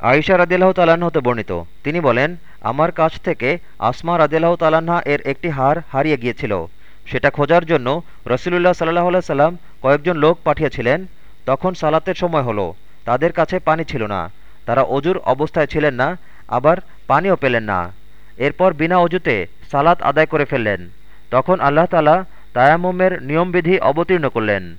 আয়সা রাদিল্লাহ তাল্লাহ্ন হতে বর্ণিত। তিনি বলেন, আমার কাছ থেকে আসমা রাদিল্লাহ তালাহা এর একটি হার হারিয়ে গিয়েছিল। সেটা খোঁজার জন্য রসুলুল্লাহ সাল্লাহ সাল্লাম কয়েকজন লোক পাঠিয়েছিলেন। তখন সালাতের সময় হলো। তাদের কাছে পানি ছিল না। তারা অজুর অবস্থায় ছিলেন না, আবার পানিও পেলেন না। এরপর বিনা অজুতে সালাত আদায় করে ফেললেন। তখন আল্লাহ তালা তায়াম্মুমের নিয়মবিধি অবতীর্ণ করলেন।